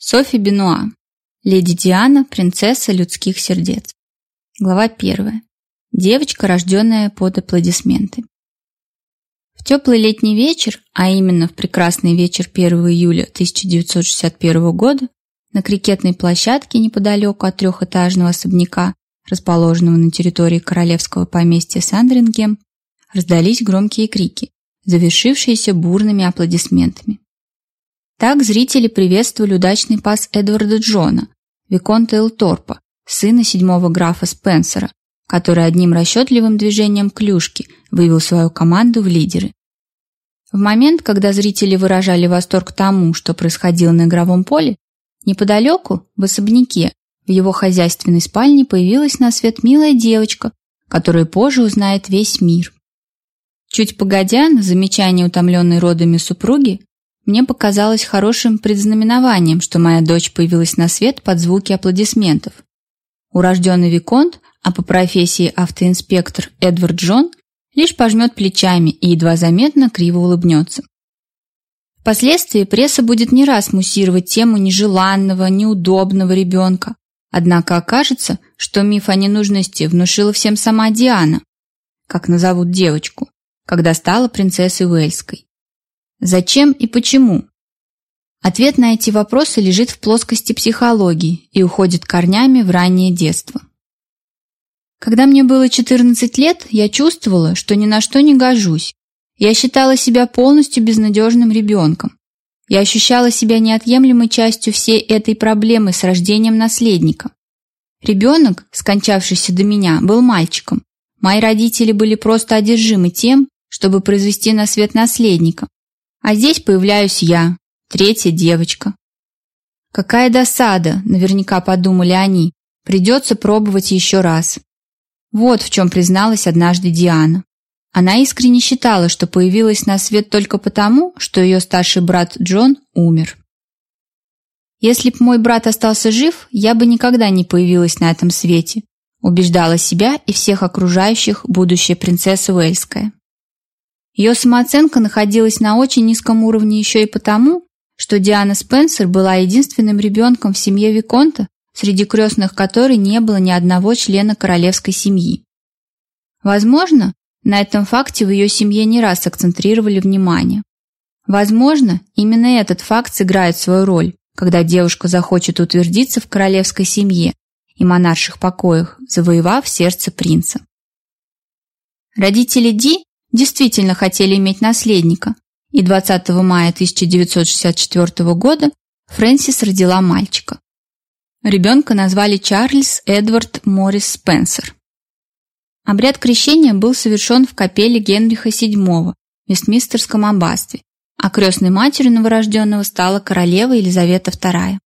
Софи Бенуа. Леди Диана, принцесса людских сердец. Глава первая. Девочка, рожденная под аплодисменты. В теплый летний вечер, а именно в прекрасный вечер 1 июля 1961 года, на крикетной площадке неподалеку от трехэтажного особняка, расположенного на территории королевского поместья Сандрингем, раздались громкие крики, завершившиеся бурными аплодисментами. Так зрители приветствовали удачный пас Эдварда Джона, Виконта Элторпа, сына седьмого графа Спенсера, который одним расчетливым движением клюшки вывел свою команду в лидеры. В момент, когда зрители выражали восторг тому, что происходило на игровом поле, неподалеку, в особняке, в его хозяйственной спальне появилась на свет милая девочка, которую позже узнает весь мир. Чуть погодя, на замечание утомленной родами супруги, мне показалось хорошим предзнаменованием, что моя дочь появилась на свет под звуки аплодисментов. Урожденный Виконт, а по профессии автоинспектор Эдвард Джон, лишь пожмет плечами и едва заметно криво улыбнется. Впоследствии пресса будет не раз муссировать тему нежеланного, неудобного ребенка. Однако окажется, что миф о ненужности внушила всем сама Диана, как назовут девочку, когда стала принцессой Уэльской. Зачем и почему? Ответ на эти вопросы лежит в плоскости психологии и уходит корнями в раннее детство. Когда мне было 14 лет, я чувствовала, что ни на что не гожусь. Я считала себя полностью безнадежным ребенком. Я ощущала себя неотъемлемой частью всей этой проблемы с рождением наследника. Ребенок, скончавшийся до меня, был мальчиком. Мои родители были просто одержимы тем, чтобы произвести на свет наследника, а здесь появляюсь я, третья девочка. Какая досада, наверняка подумали они. Придется пробовать еще раз. Вот в чем призналась однажды Диана. Она искренне считала, что появилась на свет только потому, что ее старший брат Джон умер. Если б мой брат остался жив, я бы никогда не появилась на этом свете, убеждала себя и всех окружающих будущая принцесса Уэльская. Ее самооценка находилась на очень низком уровне еще и потому, что Диана Спенсер была единственным ребенком в семье Виконта, среди крестных которой не было ни одного члена королевской семьи. Возможно, на этом факте в ее семье не раз акцентрировали внимание. Возможно, именно этот факт сыграет свою роль, когда девушка захочет утвердиться в королевской семье и монарших покоях, завоевав сердце принца. Родители Ди действительно хотели иметь наследника, и 20 мая 1964 года Фрэнсис родила мальчика. Ребенка назвали Чарльз Эдвард Моррис Спенсер. Обряд крещения был совершен в капелле Генриха VII в Вестминстерском аббатстве, а крестной матерью новорожденного стала королева Елизавета II.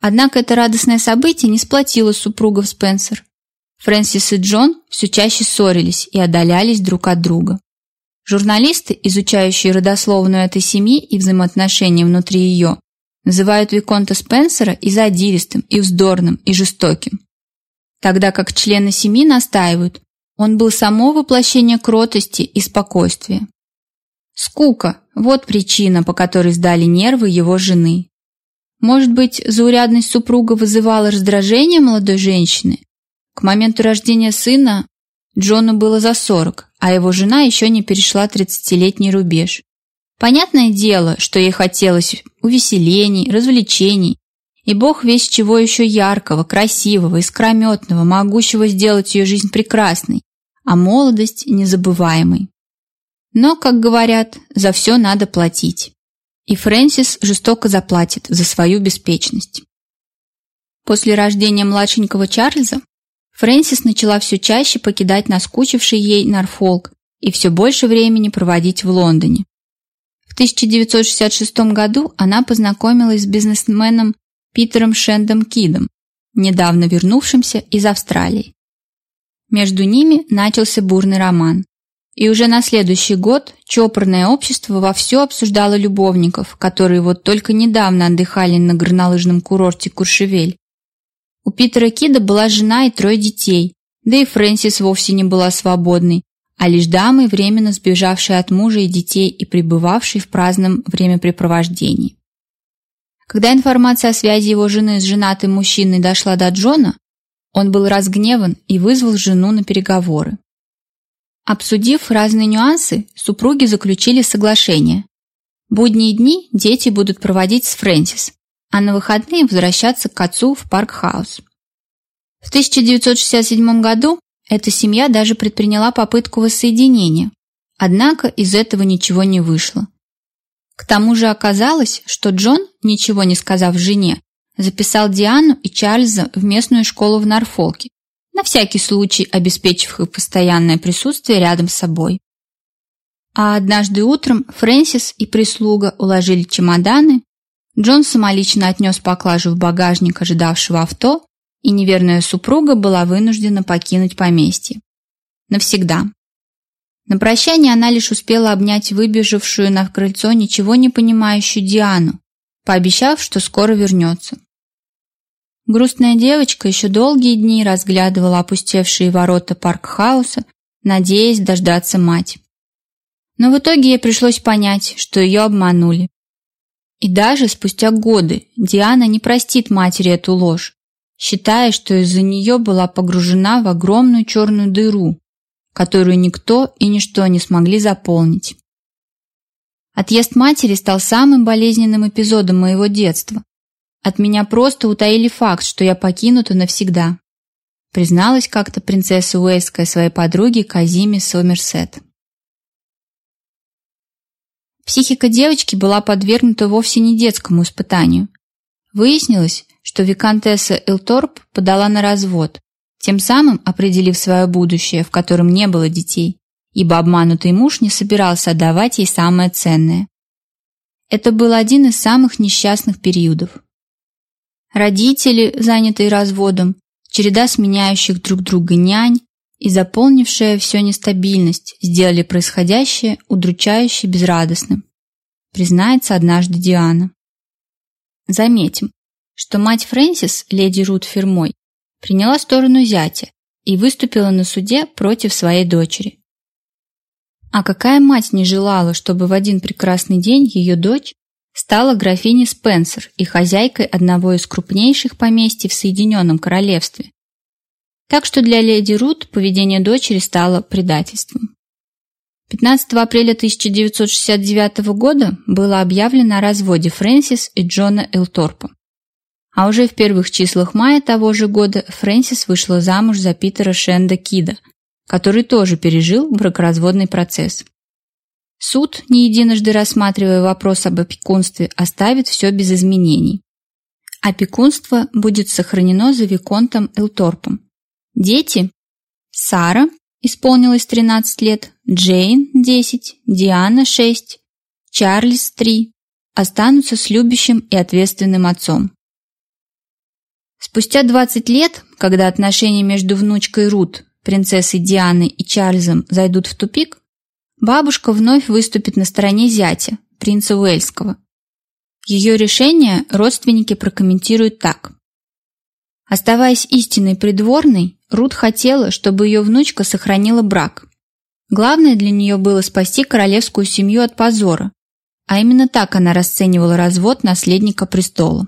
Однако это радостное событие не сплотило супругов Спенсер. Фрэнсис и Джон все чаще ссорились и отдалялись друг от друга. Журналисты, изучающие родословную этой семьи и взаимоотношения внутри ее, называют Виконта Спенсера и задиристым, и вздорным, и жестоким. Тогда как члены семьи настаивают, он был само воплощение кротости и спокойствия. Скука – вот причина, по которой сдали нервы его жены. Может быть, заурядность супруга вызывала раздражение молодой женщины, к моменту рождения сына Джону было за 40, а его жена еще не перешла 30-летний рубеж. Понятное дело, что ей хотелось увеселений, развлечений, и Бог весь чего еще яркого, красивого, искрометного, могущего сделать ее жизнь прекрасной, а молодость незабываемой. Но, как говорят, за все надо платить. И Фрэнсис жестоко заплатит за свою беспечность. После рождения младшенького Чарльза Фрэнсис начала все чаще покидать наскучивший ей Норфолк и все больше времени проводить в Лондоне. В 1966 году она познакомилась с бизнесменом Питером Шендом Кидом, недавно вернувшимся из Австралии. Между ними начался бурный роман. И уже на следующий год чопорное общество вовсю обсуждало любовников, которые вот только недавно отдыхали на горнолыжном курорте Куршевель у Питера Кида была жена и трое детей, да и Фрэнсис вовсе не была свободной, а лишь дамой, временно сбежавшей от мужа и детей и пребывавшей в праздном времяпрепровождении. Когда информация о связи его жены с женатым мужчиной дошла до Джона, он был разгневан и вызвал жену на переговоры. Обсудив разные нюансы, супруги заключили соглашение. Будние дни дети будут проводить с Фрэнсис, а на выходные возвращаться к отцу в Парк-хаус. В 1967 году эта семья даже предприняла попытку воссоединения, однако из этого ничего не вышло. К тому же оказалось, что Джон, ничего не сказав жене, записал Диану и Чарльза в местную школу в Норфолке, на всякий случай обеспечив их постоянное присутствие рядом с собой. А однажды утром Фрэнсис и прислуга уложили чемоданы, Джон самолично отнес поклажу в багажник ожидавшего авто, и неверная супруга была вынуждена покинуть поместье. Навсегда. На прощание она лишь успела обнять выбежавшую на крыльцо ничего не понимающую Диану, пообещав, что скоро вернется. Грустная девочка еще долгие дни разглядывала опустевшие ворота парк-хауса, надеясь дождаться мать. Но в итоге ей пришлось понять, что ее обманули. И даже спустя годы Диана не простит матери эту ложь, считая, что из-за нее была погружена в огромную черную дыру, которую никто и ничто не смогли заполнить. Отъезд матери стал самым болезненным эпизодом моего детства. От меня просто утаили факт, что я покинута навсегда, призналась как-то принцесса Уэльская своей подруге Казиме Сомерсет. Психика девочки была подвергнута вовсе не детскому испытанию. Выяснилось, что виконтесса Элторп подала на развод, тем самым определив свое будущее, в котором не было детей, ибо обманутый муж не собирался отдавать ей самое ценное. Это был один из самых несчастных периодов. Родители, занятые разводом, череда сменяющих друг друга нянь и заполнившая все нестабильность сделали происходящее удручающе безрадостным, признается однажды Диана. Заметим, что мать Фрэнсис, леди Рут Фермой, приняла сторону зятя и выступила на суде против своей дочери. А какая мать не желала, чтобы в один прекрасный день ее дочь стала графиней Спенсер и хозяйкой одного из крупнейших поместий в Соединенном Королевстве, так что для леди Рут поведение дочери стало предательством. 15 апреля 1969 года было объявлено о разводе Фрэнсис и Джона Элторпа. А уже в первых числах мая того же года Фрэнсис вышла замуж за Питера Шенда Кида, который тоже пережил бракоразводный процесс. Суд, не единожды рассматривая вопрос об опекунстве, оставит все без изменений. Опекунство будет сохранено за Виконтом Элторпом, Дети. Сара, исполнилось 13 лет, Джейн, 10, Диана, 6, Чарльз, 3, останутся с любящим и ответственным отцом. Спустя 20 лет, когда отношения между внучкой Рут, принцессой Дианой и Чарльзом зайдут в тупик, бабушка вновь выступит на стороне зятя, принца Уэльского. Ее решение родственники прокомментируют так. Оставаясь истинной придворной, Рут хотела, чтобы ее внучка сохранила брак. Главное для нее было спасти королевскую семью от позора, а именно так она расценивала развод наследника престола.